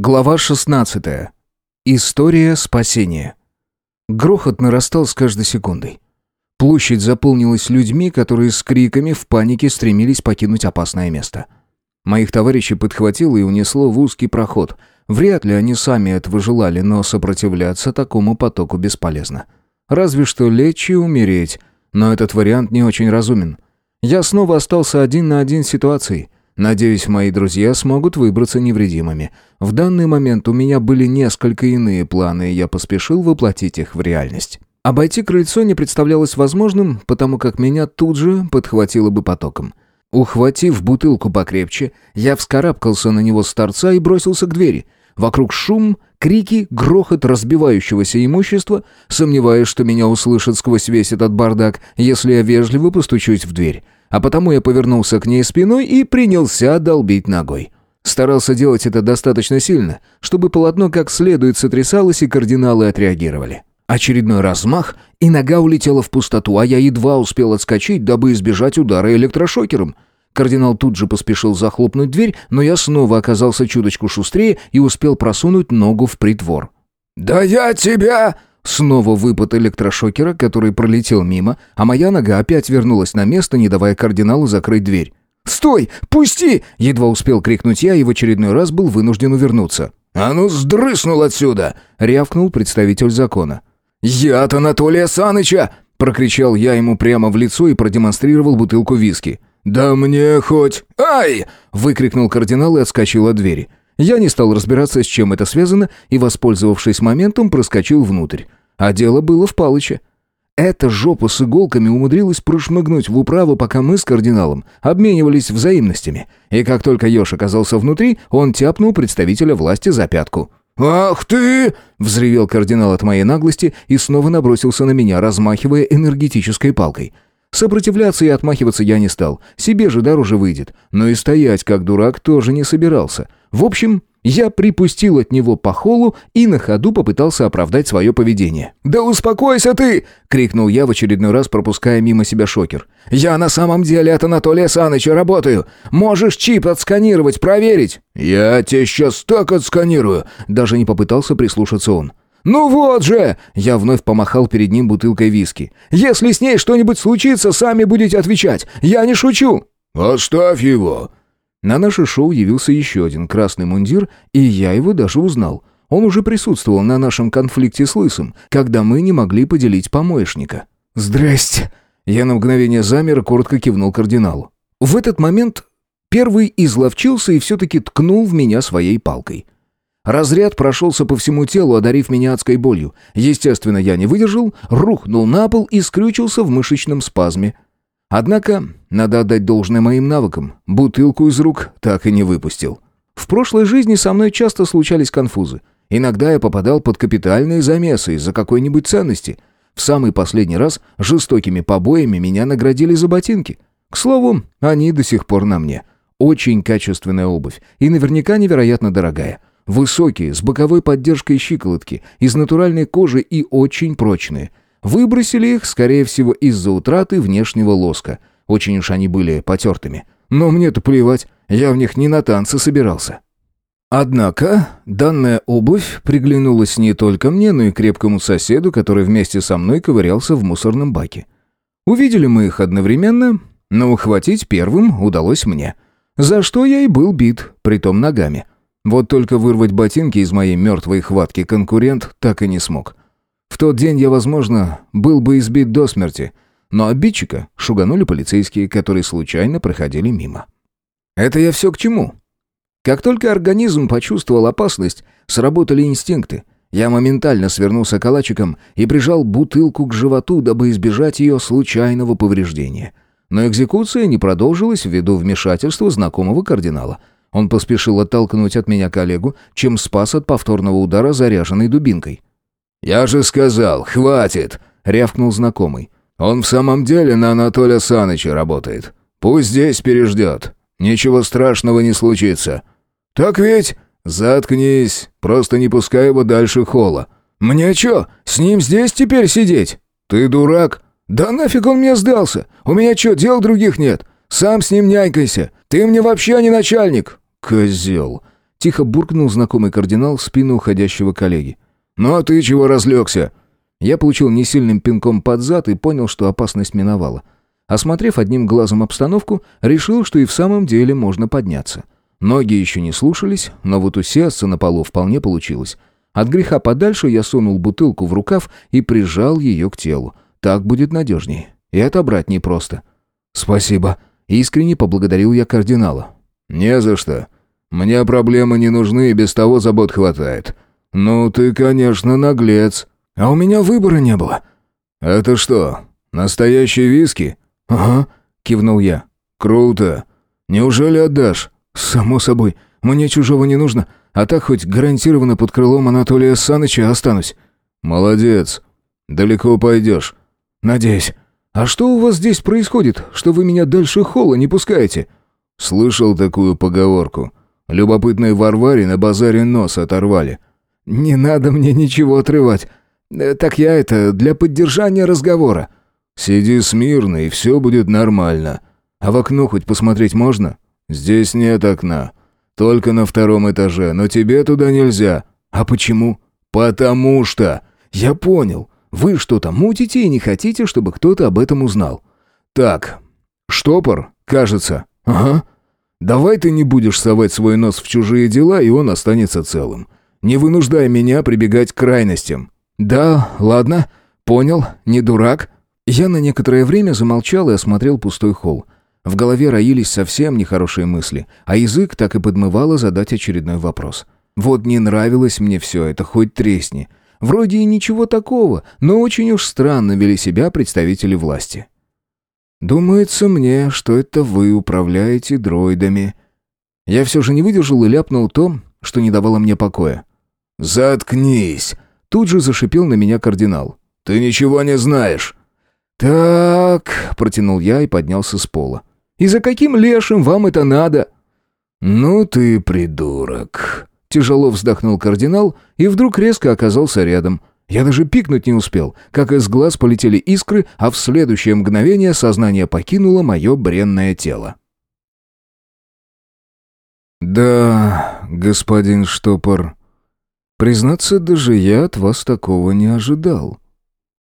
Глава 16. История спасения. Грохот нарастал с каждой секундой. Площадь заполнилась людьми, которые с криками в панике стремились покинуть опасное место. Моих товарищей подхватило и унесло в узкий проход. Вряд ли они сами этого желали, но сопротивляться такому потоку бесполезно. Разве что лечь и умереть, но этот вариант не очень разумен. Я снова остался один на один с ситуацией – Надеюсь, мои друзья смогут выбраться невредимыми. В данный момент у меня были несколько иные планы, и я поспешил воплотить их в реальность. Обойти крыльцо не представлялось возможным, потому как меня тут же подхватило бы потоком. Ухватив бутылку покрепче, я вскарабкался на него с торца и бросился к двери. Вокруг шум, крики, грохот разбивающегося имущества, сомневаясь, что меня услышат сквозь весь этот бардак, если я вежливо постучусь в дверь а потому я повернулся к ней спиной и принялся долбить ногой. Старался делать это достаточно сильно, чтобы полотно как следует сотрясалось и кардиналы отреагировали. Очередной размах, и нога улетела в пустоту, а я едва успел отскочить, дабы избежать удара электрошокером. Кардинал тут же поспешил захлопнуть дверь, но я снова оказался чуточку шустрее и успел просунуть ногу в притвор. «Да я тебя!» Снова выпад электрошокера, который пролетел мимо, а моя нога опять вернулась на место, не давая кардиналу закрыть дверь. «Стой! Пусти!» — едва успел крикнуть я и в очередной раз был вынужден увернуться. «А ну, сдрыснул отсюда!» — рявкнул представитель закона. «Я от Анатолия Саныча!» — прокричал я ему прямо в лицо и продемонстрировал бутылку виски. «Да мне хоть... Ай!» — выкрикнул кардинал и отскочил от двери. Я не стал разбираться, с чем это связано, и, воспользовавшись моментом, проскочил внутрь. А дело было в Палыче. Эта жопа с иголками умудрилась прошмыгнуть в управу, пока мы с кардиналом обменивались взаимностями. И как только Ёж оказался внутри, он тяпнул представителя власти за пятку. «Ах ты!» — взревел кардинал от моей наглости и снова набросился на меня, размахивая энергетической палкой. Сопротивляться и отмахиваться я не стал, себе же дороже выйдет, но и стоять как дурак тоже не собирался. В общем, я припустил от него по холу и на ходу попытался оправдать свое поведение. «Да успокойся ты!» — крикнул я в очередной раз, пропуская мимо себя шокер. «Я на самом деле от Анатолия Саныча работаю. Можешь чип отсканировать, проверить». «Я тебе сейчас так отсканирую!» — даже не попытался прислушаться он. «Ну вот же!» — я вновь помахал перед ним бутылкой виски. «Если с ней что-нибудь случится, сами будете отвечать. Я не шучу!» «Оставь его!» На наше шоу явился еще один красный мундир, и я его даже узнал. Он уже присутствовал на нашем конфликте с Лысым, когда мы не могли поделить помоечника. «Здрасте!» Я на мгновение замер и коротко кивнул кардиналу. В этот момент первый изловчился и все-таки ткнул в меня своей палкой. Разряд прошелся по всему телу, одарив меня адской болью. Естественно, я не выдержал, рухнул на пол и скрючился в мышечном спазме. Однако, надо отдать должное моим навыкам, бутылку из рук так и не выпустил. В прошлой жизни со мной часто случались конфузы. Иногда я попадал под капитальные замесы из-за какой-нибудь ценности. В самый последний раз жестокими побоями меня наградили за ботинки. К слову, они до сих пор на мне. Очень качественная обувь и наверняка невероятно дорогая. Высокие, с боковой поддержкой щиколотки, из натуральной кожи и очень прочные – Выбросили их, скорее всего, из-за утраты внешнего лоска. Очень уж они были потертыми. Но мне-то плевать, я в них не на танцы собирался. Однако, данная обувь приглянулась не только мне, но и крепкому соседу, который вместе со мной ковырялся в мусорном баке. Увидели мы их одновременно, но ухватить первым удалось мне. За что я и был бит, притом ногами. Вот только вырвать ботинки из моей мертвой хватки конкурент так и не смог. В тот день я, возможно, был бы избит до смерти, но обидчика шуганули полицейские, которые случайно проходили мимо. Это я все к чему? Как только организм почувствовал опасность, сработали инстинкты. Я моментально свернулся калачиком и прижал бутылку к животу, дабы избежать ее случайного повреждения. Но экзекуция не продолжилась ввиду вмешательства знакомого кардинала. Он поспешил оттолкнуть от меня коллегу, чем спас от повторного удара заряженной дубинкой. «Я же сказал, хватит!» — рявкнул знакомый. «Он в самом деле на Анатолия Саныча работает. Пусть здесь переждет. Ничего страшного не случится». «Так ведь...» «Заткнись, просто не пускай его дальше холла». «Мне чё, с ним здесь теперь сидеть?» «Ты дурак?» «Да нафиг он мне сдался? У меня чё, дел других нет? Сам с ним нянькайся. Ты мне вообще не начальник». «Козел». Тихо буркнул знакомый кардинал в спину уходящего коллеги. «Ну а ты чего разлегся?» Я получил несильным пинком под зад и понял, что опасность миновала. Осмотрев одним глазом обстановку, решил, что и в самом деле можно подняться. Ноги еще не слушались, но вот усесться на полу вполне получилось. От греха подальше я сунул бутылку в рукав и прижал ее к телу. Так будет надежнее. И отобрать непросто. «Спасибо», — искренне поблагодарил я кардинала. «Не за что. Мне проблемы не нужны и без того забот хватает. Ну, ты, конечно, наглец. А у меня выбора не было». «Это что, настоящие виски?» «Ага», — кивнул я. «Круто. Неужели отдашь?» «Само собой. Мне чужого не нужно, а так хоть гарантированно под крылом Анатолия Саныча останусь». «Молодец. Далеко пойдешь». «Надеюсь. А что у вас здесь происходит, что вы меня дальше холла не пускаете?» «Слышал такую поговорку. Любопытной Варваре на базаре нос оторвали». «Не надо мне ничего отрывать. Э, так я это, для поддержания разговора». «Сиди смирно, и все будет нормально. А в окно хоть посмотреть можно?» «Здесь нет окна. Только на втором этаже, но тебе туда нельзя». «А почему?» «Потому что...» «Я понял. Вы что-то мутите и не хотите, чтобы кто-то об этом узнал». «Так, штопор, кажется». «Ага». «Давай ты не будешь совать свой нос в чужие дела, и он останется целым. Не вынуждай меня прибегать к крайностям». «Да, ладно. Понял. Не дурак». Я на некоторое время замолчал и осмотрел пустой холл. В голове роились совсем нехорошие мысли, а язык так и подмывало задать очередной вопрос. Вот не нравилось мне все это, хоть тресни. Вроде и ничего такого, но очень уж странно вели себя представители власти. «Думается мне, что это вы управляете дроидами». Я все же не выдержал и ляпнул то, что не давало мне покоя. «Заткнись!» Тут же зашипел на меня кардинал. «Ты ничего не знаешь!» «Так...» — протянул я и поднялся с пола. «И за каким лешим вам это надо?» «Ну ты придурок!» Тяжело вздохнул кардинал и вдруг резко оказался рядом. Я даже пикнуть не успел, как из глаз полетели искры, а в следующее мгновение сознание покинуло мое бренное тело. «Да, господин Штопор, признаться, даже я от вас такого не ожидал».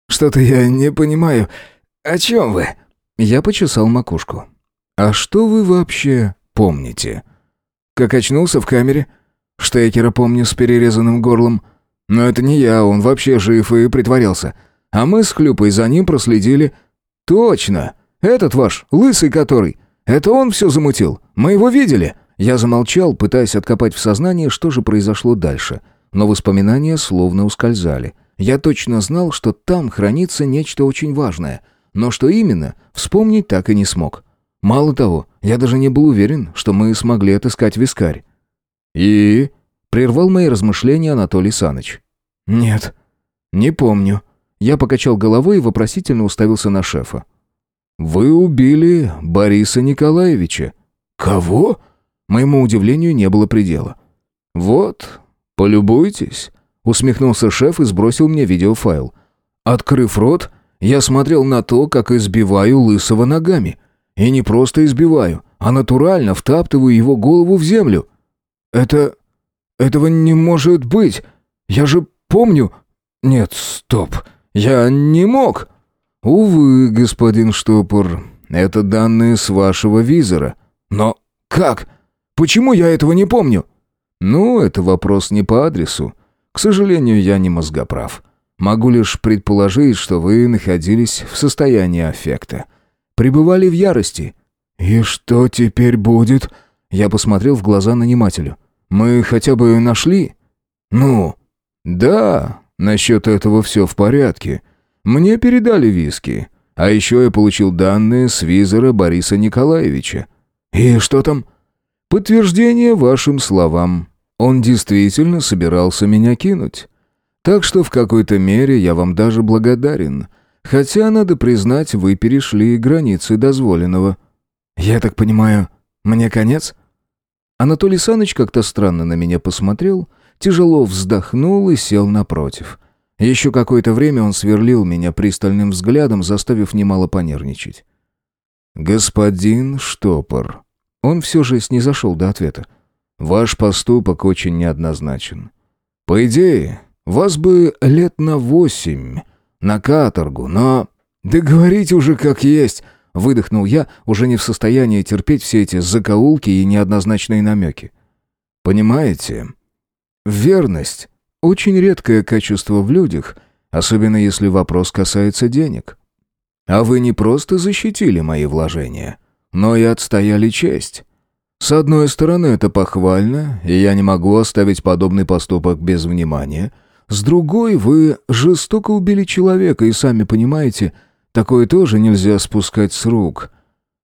«Что-то я не понимаю. О чем вы?» Я почесал макушку. «А что вы вообще помните?» «Как очнулся в камере. Штекера помню с перерезанным горлом. Но это не я, он вообще жив и притворялся. А мы с Хлюпой за ним проследили. Точно! Этот ваш, лысый который. Это он все замутил. Мы его видели». Я замолчал, пытаясь откопать в сознании, что же произошло дальше. Но воспоминания словно ускользали. Я точно знал, что там хранится нечто очень важное, но что именно, вспомнить так и не смог. Мало того, я даже не был уверен, что мы смогли отыскать вискарь. «И?» — прервал мои размышления Анатолий Саныч. «Нет, не помню». Я покачал головой и вопросительно уставился на шефа. «Вы убили Бориса Николаевича». «Кого?» Моему удивлению не было предела. «Вот, полюбуйтесь». Усмехнулся шеф и сбросил мне видеофайл. Открыв рот, я смотрел на то, как избиваю лысого ногами. И не просто избиваю, а натурально втаптываю его голову в землю. Это... этого не может быть. Я же помню... Нет, стоп. Я не мог. Увы, господин Штопор, это данные с вашего визора. Но как? Почему я этого не помню? Ну, это вопрос не по адресу. К сожалению, я не мозгоправ. Могу лишь предположить, что вы находились в состоянии аффекта. Пребывали в ярости. И что теперь будет? Я посмотрел в глаза нанимателю. Мы хотя бы нашли? Ну, да, насчет этого все в порядке. Мне передали виски. А еще я получил данные с визора Бориса Николаевича. И что там? Подтверждение вашим словам. Он действительно собирался меня кинуть. Так что в какой-то мере я вам даже благодарен. Хотя, надо признать, вы перешли границы дозволенного». «Я так понимаю, мне конец?» Анатолий Саныч как-то странно на меня посмотрел, тяжело вздохнул и сел напротив. Еще какое-то время он сверлил меня пристальным взглядом, заставив немало понервничать. «Господин Штопор». Он все же снизошел до ответа. Ваш поступок очень неоднозначен. По идее, вас бы лет на восемь на каторгу, но... Да говорите уже как есть, выдохнул я, уже не в состоянии терпеть все эти закоулки и неоднозначные намеки. Понимаете? Верность — очень редкое качество в людях, особенно если вопрос касается денег. А вы не просто защитили мои вложения, но и отстояли честь. С одной стороны, это похвально, и я не могу оставить подобный поступок без внимания. С другой, вы жестоко убили человека, и сами понимаете, такое тоже нельзя спускать с рук.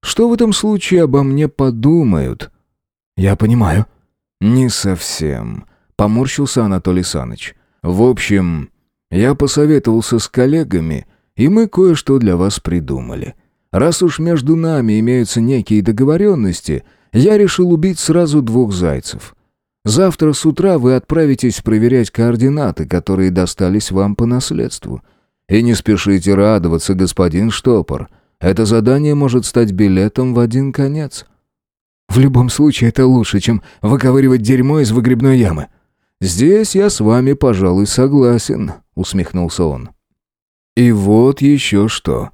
Что в этом случае обо мне подумают? Я понимаю. Не совсем. Поморщился Анатолий Саныч. В общем, я посоветовался с коллегами, и мы кое-что для вас придумали. Раз уж между нами имеются некие договоренности — я решил убить сразу двух зайцев. Завтра с утра вы отправитесь проверять координаты, которые достались вам по наследству. И не спешите радоваться, господин Штопор. Это задание может стать билетом в один конец. В любом случае это лучше, чем выковыривать дерьмо из выгребной ямы. Здесь я с вами, пожалуй, согласен, усмехнулся он. И вот еще что.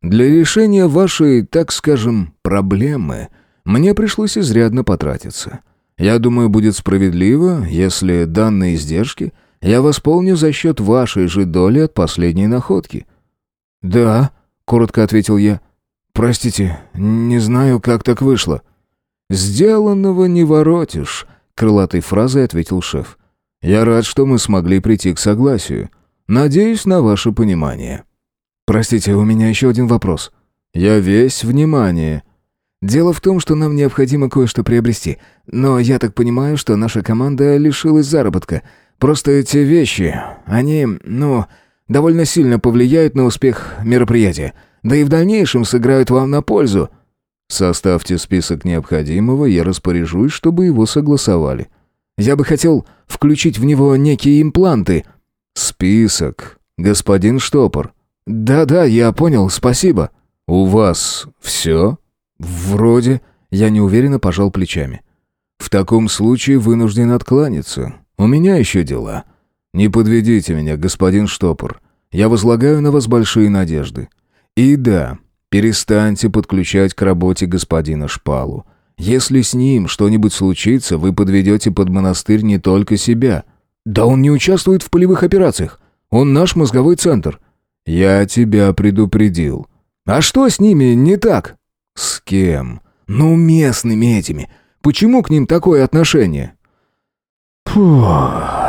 Для решения вашей, так скажем, проблемы – мне пришлось изрядно потратиться. Я думаю, будет справедливо, если данные издержки я восполню за счет вашей же доли от последней находки». «Да», — коротко ответил я. «Простите, не знаю, как так вышло». «Сделанного не воротишь», — крылатой фразой ответил шеф. «Я рад, что мы смогли прийти к согласию. Надеюсь на ваше понимание». «Простите, у меня еще один вопрос». «Я весь внимание», Дело в том, что нам необходимо кое-что приобрести. Но я так понимаю, что наша команда лишилась заработка. Просто эти вещи, они, ну, довольно сильно повлияют на успех мероприятия. Да и в дальнейшем сыграют вам на пользу. Составьте список необходимого, я распоряжусь, чтобы его согласовали. Я бы хотел включить в него некие импланты. Список, господин Штопор. Да-да, я понял, спасибо. У вас все? «Вроде...» Я неуверенно пожал плечами. «В таком случае вынужден откланяться. У меня еще дела. Не подведите меня, господин Штопор. Я возлагаю на вас большие надежды. И да, перестаньте подключать к работе господина Шпалу. Если с ним что-нибудь случится, вы подведете под монастырь не только себя». «Да он не участвует в полевых операциях. Он наш мозговой центр». «Я тебя предупредил». «А что с ними не так?» «С кем?» «Ну, местными этими. Почему к ним такое отношение?» «Фух...»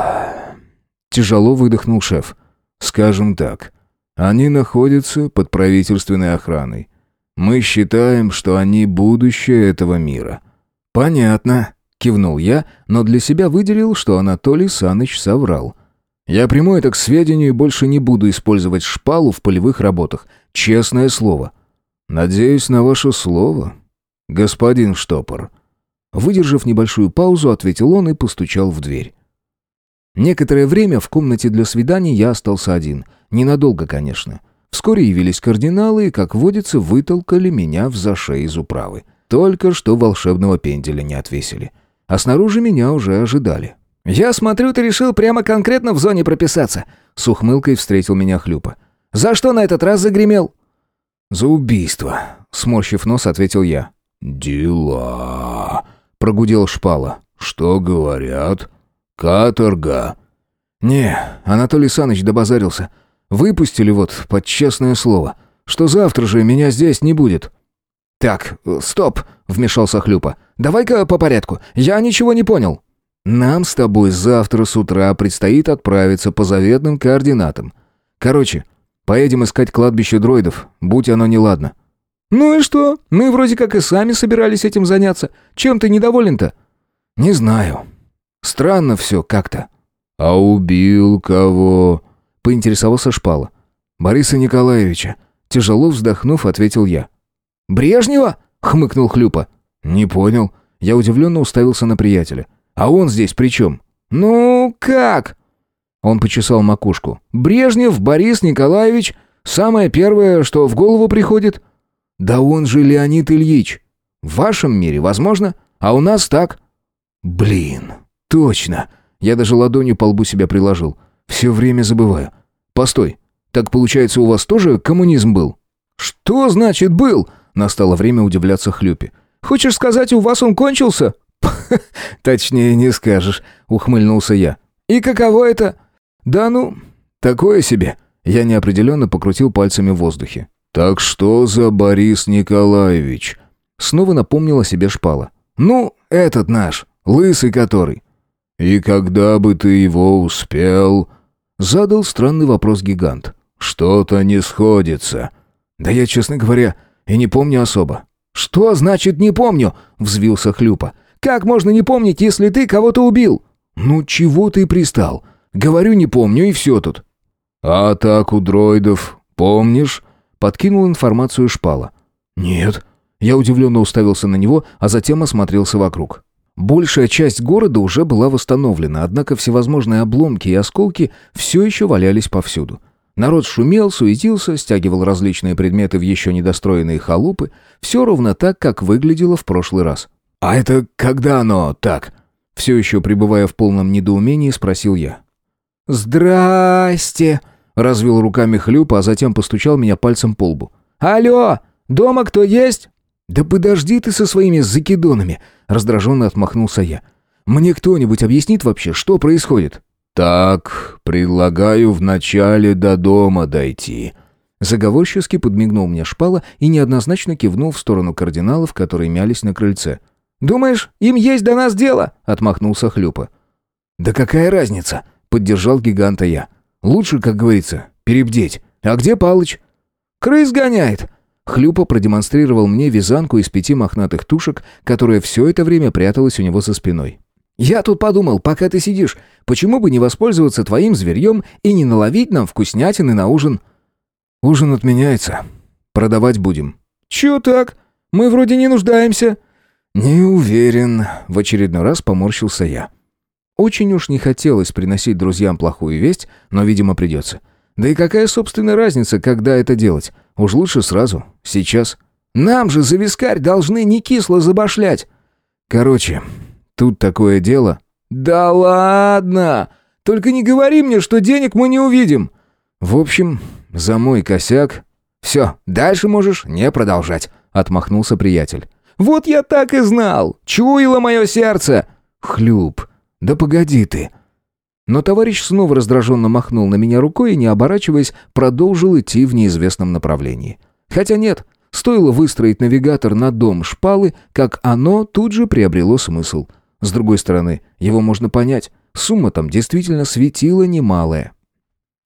Тяжело выдохнул шеф. «Скажем так, они находятся под правительственной охраной. Мы считаем, что они будущее этого мира». «Понятно», — кивнул я, но для себя выделил, что Анатолий Саныч соврал. «Я приму это к сведению и больше не буду использовать шпалу в полевых работах. Честное слово». «Надеюсь на ваше слово, господин Штопор». Выдержав небольшую паузу, ответил он и постучал в дверь. Некоторое время в комнате для свиданий я остался один. Ненадолго, конечно. Вскоре явились кардиналы и, как водится, вытолкали меня в заше из управы. Только что волшебного пенделя не отвесили. А снаружи меня уже ожидали. «Я смотрю, ты решил прямо конкретно в зоне прописаться», — с ухмылкой встретил меня Хлюпа. «За что на этот раз загремел?» «За убийство», — сморщив нос, ответил я. «Дела», — прогудел Шпала. «Что говорят? Каторга». «Не, Анатолий Саныч добазарился. Выпустили вот под честное слово, что завтра же меня здесь не будет». «Так, стоп», — вмешался Хлюпа. «Давай-ка по порядку. Я ничего не понял». «Нам с тобой завтра с утра предстоит отправиться по заветным координатам. Короче, Поедем искать кладбище дроидов, будь оно неладно». «Ну и что? Мы вроде как и сами собирались этим заняться. Чем ты недоволен-то?» «Не знаю. Странно все как-то». «А убил кого?» — поинтересовался Шпала. «Бориса Николаевича». Тяжело вздохнув, ответил я. «Брежнева?» — хмыкнул Хлюпа. «Не понял». Я удивленно уставился на приятеля. «А он здесь при чем?» «Ну, как?» Он почесал макушку. «Брежнев Борис Николаевич. Самое первое, что в голову приходит». «Да он же Леонид Ильич. В вашем мире возможно, а у нас так». Блин, точно. Я даже ладонью по лбу себя приложил. Все время забываю. Постой, так получается у вас тоже коммунизм был? Что значит был? Настало время удивляться Хлюпе. Хочешь сказать, у вас он кончился? Точнее не скажешь, ухмыльнулся я. И каково это? Да ну, такое себе. Я неопределенно покрутил пальцами в воздухе. «Так что за Борис Николаевич?» Снова напомнил о себе шпала. «Ну, этот наш, лысый который». «И когда бы ты его успел?» Задал странный вопрос гигант. «Что-то не сходится». «Да я, честно говоря, и не помню особо». «Что значит «не помню»?» — взвился Хлюпа. «Как можно не помнить, если ты кого-то убил?» «Ну чего ты пристал? Говорю, не помню, и все тут». «А атаку дроидов помнишь?» Подкинул информацию шпала. «Нет». Я удивленно уставился на него, а затем осмотрелся вокруг. Большая часть города уже была восстановлена, однако всевозможные обломки и осколки все еще валялись повсюду. Народ шумел, суетился, стягивал различные предметы в еще недостроенные халупы, все ровно так, как выглядело в прошлый раз. «А это когда оно так?» Все еще пребывая в полном недоумении, спросил я. «Здрасте!» Развел руками хлюпа, а затем постучал меня пальцем по лбу. «Алло! Дома кто есть?» «Да подожди ты со своими закидонами!» Раздраженно отмахнулся я. «Мне кто-нибудь объяснит вообще, что происходит?» «Так, предлагаю вначале до дома дойти». Заговорчески подмигнул мне шпала и неоднозначно кивнул в сторону кардиналов, которые мялись на крыльце. «Думаешь, им есть до нас дело?» — отмахнулся Хлюпа. «Да какая разница?» — поддержал гиганта я. Лучше, как говорится, перебдеть. А где Палыч? Крыс гоняет. Хлюпа продемонстрировал мне вязанку из пяти мохнатых тушек, которая все это время пряталась у него за спиной. «Я тут подумал, пока ты сидишь, почему бы не воспользоваться твоим зверьем и не наловить нам вкуснятины на ужин?» «Ужин отменяется. Продавать будем». «Чё так? Мы вроде не нуждаемся». «Не уверен», — в очередной раз поморщился я. Очень уж не хотелось приносить друзьям плохую весть, но, видимо, придется. Да и какая, собственно, разница, когда это делать? Уж лучше сразу, сейчас. Нам же за вискарь должны не кисло забашлять. Короче, тут такое дело. Да ладно! Только не говори мне, что денег мы не увидим. В общем, за мой косяк... Все, дальше можешь не продолжать, отмахнулся приятель. Вот я так и знал! Чуяло мое сердце! Хлюп! «Да погоди ты!» Но товарищ снова раздраженно махнул на меня рукой и, не оборачиваясь, продолжил идти в неизвестном направлении. Хотя нет, стоило выстроить навигатор на дом шпалы, как оно тут же приобрело смысл. С другой стороны, его можно понять, сумма там действительно светила немалая.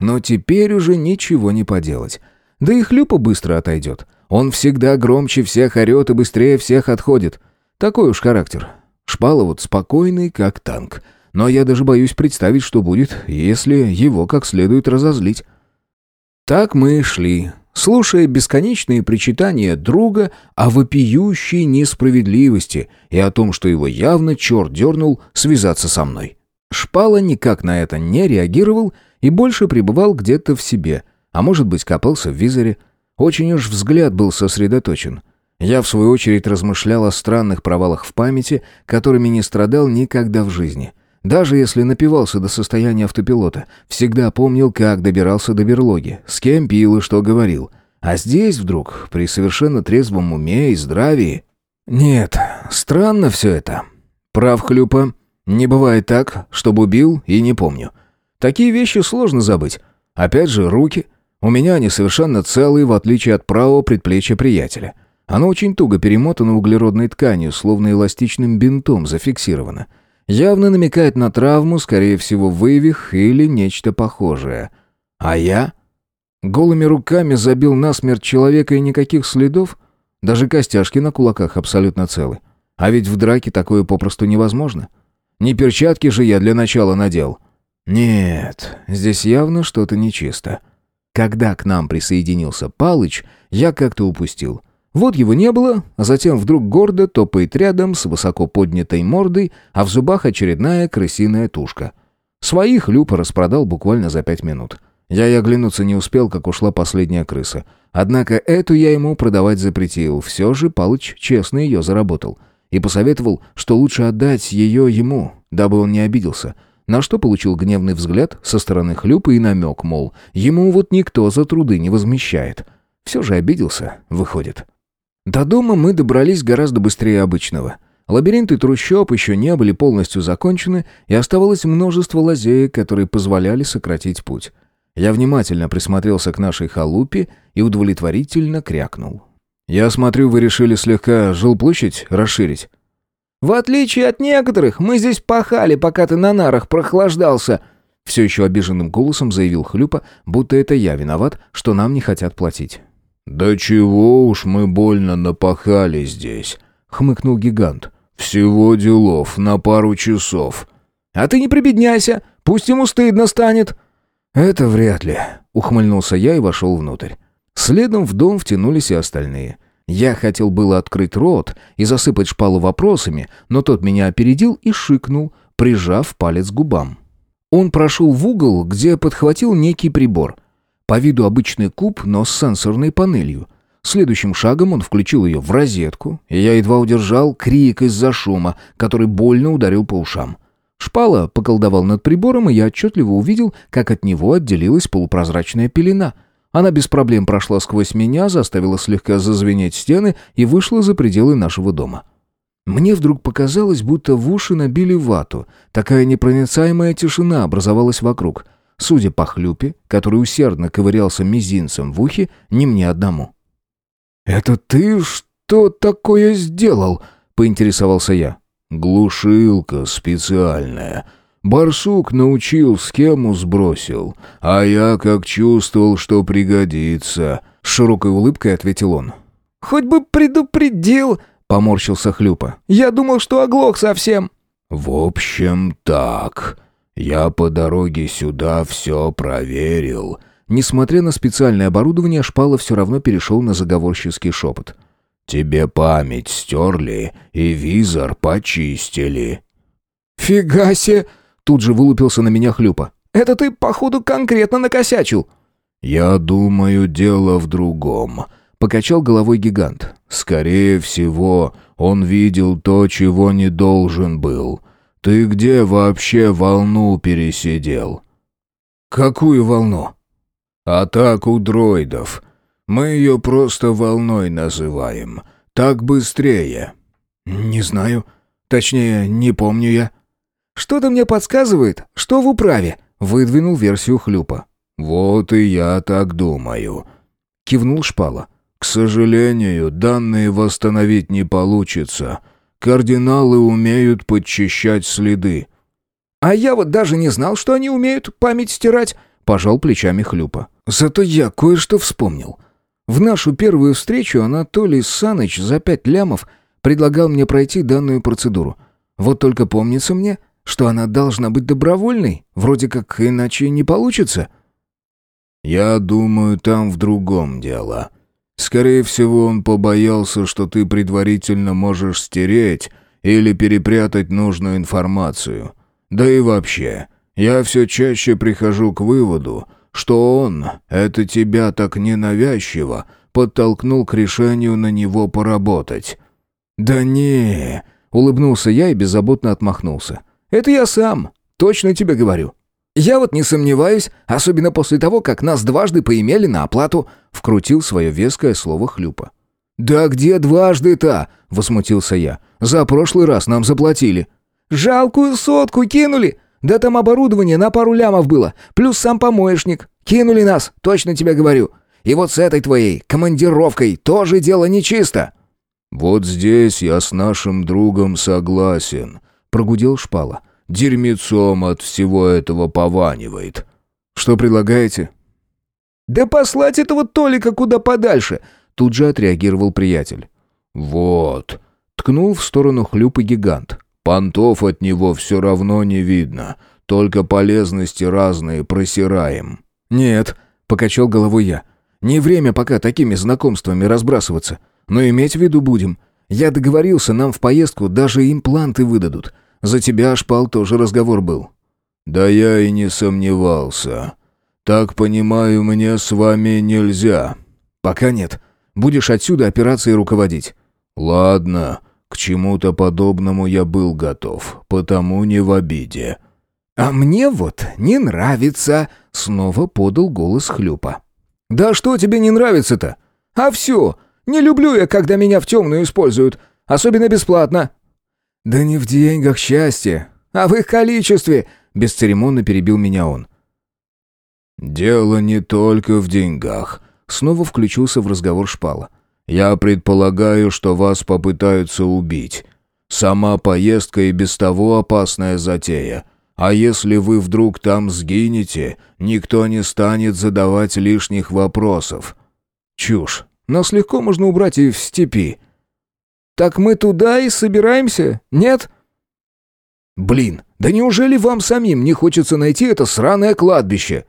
Но теперь уже ничего не поделать. Да и хлюпа быстро отойдет. Он всегда громче всех орет и быстрее всех отходит. Такой уж характер. Шпала вот спокойный, как танк. Но я даже боюсь представить, что будет, если его как следует разозлить. Так мы шли, слушая бесконечные причитания друга о вопиющей несправедливости и о том, что его явно черт дернул связаться со мной. Шпала никак на это не реагировал и больше пребывал где-то в себе, а может быть копался в визоре. Очень уж взгляд был сосредоточен. Я, в свою очередь, размышлял о странных провалах в памяти, которыми не страдал никогда в жизни. Даже если напивался до состояния автопилота, всегда помнил, как добирался до берлоги, с кем пил и что говорил. А здесь вдруг, при совершенно трезвом уме и здравии... Нет, странно все это. Прав Хлюпа. Не бывает так, чтобы убил и не помню. Такие вещи сложно забыть. Опять же, руки. У меня они совершенно целые, в отличие от правого предплечья приятеля. Оно очень туго перемотано углеродной тканью, словно эластичным бинтом зафиксировано. Явно намекает на травму, скорее всего, вывих или нечто похожее. А я? Голыми руками забил насмерть человека и никаких следов? Даже костяшки на кулаках абсолютно целы. А ведь в драке такое попросту невозможно. Не перчатки же я для начала надел. Нет, здесь явно что-то нечисто. Когда к нам присоединился Палыч, я как-то упустил. Вот его не было, а затем вдруг гордо топает рядом с высоко поднятой мордой, а в зубах очередная крысиная тушка. Своих Люпа распродал буквально за пять минут. Я и оглянуться не успел, как ушла последняя крыса. Однако эту я ему продавать запретил, все же Палыч честно ее заработал. и посоветовал, что лучше отдать ее ему, дабы он не обиделся, на что получил гневный взгляд со стороны хлюпа и намек, мол, ему вот никто за труды не возмещает. Все же обиделся, выходит. До дома мы добрались гораздо быстрее обычного. Лабиринты трущоб еще не были полностью закончены, и оставалось множество лазеек, которые позволяли сократить путь. Я внимательно присмотрелся к нашей халупе и удовлетворительно крякнул. «Я смотрю, вы решили слегка жилплощадь расширить?» «В отличие от некоторых, мы здесь пахали, пока ты на нарах прохлаждался», все еще обиженным голосом заявил Хлюпа, будто это я виноват, что нам не хотят платить. «Да чего уж мы больно напахали здесь», — хмыкнул гигант. «Всего делов на пару часов». «А ты не прибедняйся, пусть ему стыдно станет». «Это вряд ли», — ухмыльнулся я и вошел внутрь. Следом в дом втянулись и остальные. Я хотел было открыть рот и засыпать шпалу вопросами, но тот меня опередил и шикнул, прижав палец к губам. Он прошел в угол, где подхватил некий прибор. По виду обычный куб, но с сенсорной панелью. Следующим шагом он включил ее в розетку, и я едва удержал крик из-за шума, который больно ударил по ушам. Шпала поколдовал над прибором, и я отчетливо увидел, как от него отделилась полупрозрачная пелена — она без проблем прошла сквозь меня, заставила слегка зазвенеть стены и вышла за пределы нашего дома. Мне вдруг показалось, будто в уши набили вату. Такая непроницаемая тишина образовалась вокруг. Судя по хлюпе, который усердно ковырялся мизинцем в ухе, не мне одному. «Это ты что такое сделал?» — поинтересовался я. «Глушилка специальная», Барсук научил, схему сбросил, а я как чувствовал, что пригодится», — с широкой улыбкой ответил он. «Хоть бы предупредил», — поморщился Хлюпа. «Я думал, что оглох совсем». «В общем, так. Я по дороге сюда все проверил». Несмотря на специальное оборудование, Шпала все равно перешел на заговорческий шепот. «Тебе память стерли и визор почистили». «Фига себе!» Тут же вылупился на меня хлюпа. «Это ты, походу, конкретно накосячил». «Я думаю, дело в другом», — покачал головой гигант. «Скорее всего, он видел то, чего не должен был. Ты где вообще волну пересидел?» «Какую волну?» «Атаку дроидов. Мы ее просто волной называем. Так быстрее». «Не знаю. Точнее, не помню я». «Что-то мне подсказывает, что в управе», — выдвинул версию Хлюпа. «Вот и я так думаю», — кивнул Шпала. «К сожалению, данные восстановить не получится. Кардиналы умеют подчищать следы». «А я вот даже не знал, что они умеют память стирать», — пожал плечами Хлюпа. «Зато я кое-что вспомнил. В нашу первую встречу Анатолий Саныч за пять лямов предлагал мне пройти данную процедуру. Вот только помнится мне, что она должна быть добровольной? Вроде как иначе не получится». «Я думаю, там в другом дело. Скорее всего, он побоялся, что ты предварительно можешь стереть или перепрятать нужную информацию. Да и вообще, я все чаще прихожу к выводу, что он, это тебя так ненавязчиво, подтолкнул к решению на него поработать». «Да не...» — улыбнулся я и беззаботно отмахнулся. Это я сам, точно тебе говорю. Я вот не сомневаюсь, особенно после того, как нас дважды поимели на оплату», — вкрутил свое веское слово Хлюпа. «Да где дважды-то?» — возмутился я. «За прошлый раз нам заплатили». «Жалкую сотку кинули! Да там оборудование на пару лямов было, плюс сам помоечник. Кинули нас, точно тебе говорю. И вот с этой твоей командировкой тоже дело нечисто». «Вот здесь я с нашим другом согласен», прогудел шпала. «Дерьмецом от всего этого пованивает». «Что предлагаете?» «Да послать этого Толика куда подальше!» Тут же отреагировал приятель. «Вот!» — ткнул в сторону хлюпа гигант. «Понтов от него все равно не видно, только полезности разные просираем». «Нет», — покачал головой я, — «не время пока такими знакомствами разбрасываться, но иметь в виду будем. Я договорился, нам в поездку даже импланты выдадут. За тебя, Шпал, тоже разговор был». «Да я и не сомневался. Так понимаю, мне с вами нельзя». «Пока нет. Будешь отсюда операцией руководить». «Ладно. К чему-то подобному я был готов, потому не в обиде». «А мне вот не нравится», — снова подал голос Хлюпа. «Да что тебе не нравится-то? А все, не люблю я, когда меня в темную используют, особенно бесплатно». «Да не в деньгах счастье, а в их количестве», — бесцеремонно перебил меня он. «Дело не только в деньгах», — снова включился в разговор Шпала. «Я предполагаю, что вас попытаются убить. Сама поездка и без того опасная затея. А если вы вдруг там сгинете, никто не станет задавать лишних вопросов». «Чушь. Нас легко можно убрать и в степи». «Так мы туда и собираемся, нет?» «Блин, да неужели вам самим не хочется найти это сраное кладбище?»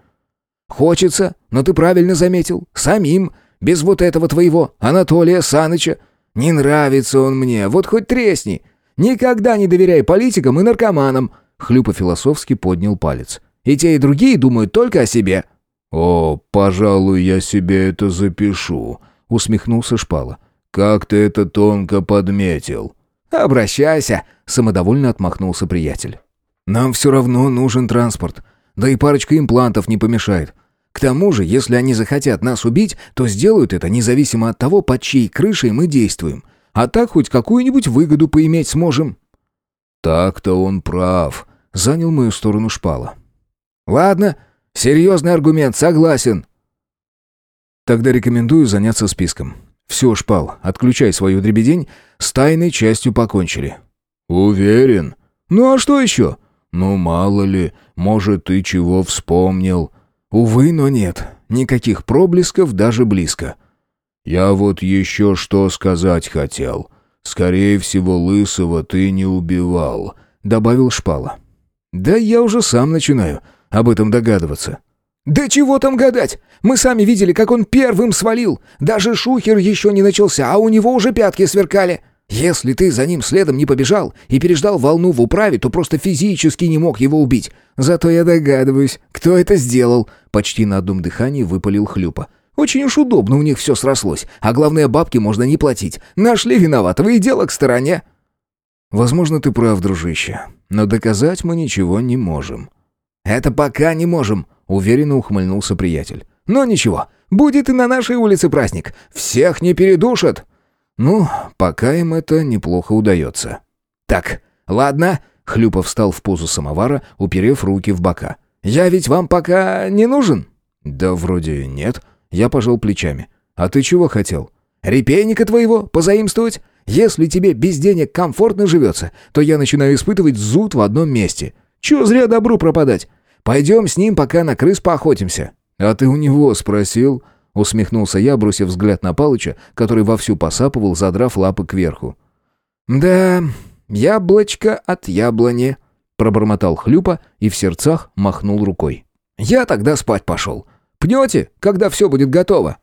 «Хочется, но ты правильно заметил. Самим, без вот этого твоего Анатолия Саныча. Не нравится он мне, вот хоть тресни. Никогда не доверяй политикам и наркоманам». Хлюпа философски поднял палец. «И те, и другие думают только о себе». «О, пожалуй, я себе это запишу», — усмехнулся Шпала. «Как ты это тонко подметил». «Обращайся», — самодовольно отмахнулся приятель. «Нам все равно нужен транспорт. Да и парочка имплантов не помешает. К тому же, если они захотят нас убить, то сделают это независимо от того, под чьей крышей мы действуем. А так хоть какую-нибудь выгоду поиметь сможем». «Так-то он прав», — занял мою сторону шпала. «Ладно, серьезный аргумент, согласен». «Тогда рекомендую заняться списком. Все, шпал, отключай свою дребедень, с тайной частью покончили». «Уверен?» «Ну а что еще?» «Ну, мало ли, может, ты чего вспомнил?» «Увы, но нет. Никаких проблесков даже близко». «Я вот еще что сказать хотел. Скорее всего, Лысого ты не убивал», — добавил Шпала. «Да я уже сам начинаю об этом догадываться». «Да чего там гадать? Мы сами видели, как он первым свалил. Даже шухер еще не начался, а у него уже пятки сверкали. Если ты за ним следом не побежал и переждал волну в управе, то просто физически не мог его убить. Зато я догадываюсь, кто это сделал. Почти на одном дыхании выпалил Хлюпа. Очень уж удобно у них все срослось, а главное, бабки можно не платить. Нашли виноватого и дело к стороне. Возможно, ты прав, дружище, но доказать мы ничего не можем. Это пока не можем, уверенно ухмыльнулся приятель. Но ничего, будет и на нашей улице праздник. Всех не передушат. Ну, пока им это неплохо удается. Так, ладно. Хлюпов встал в позу самовара, уперев руки в бока. «Я ведь вам пока не нужен?» «Да вроде нет». Я пожал плечами. «А ты чего хотел?» «Репейника твоего позаимствовать? Если тебе без денег комфортно живется, то я начинаю испытывать зуд в одном месте. Чего зря добру пропадать? Пойдем с ним пока на крыс поохотимся». «А ты у него спросил?» Усмехнулся я, бросив взгляд на Палыча, который вовсю посапывал, задрав лапы кверху. «Да, яблочко от яблони», — пробормотал Хлюпа и в сердцах махнул рукой. «Я тогда спать пошел. Пнете, когда все будет готово?»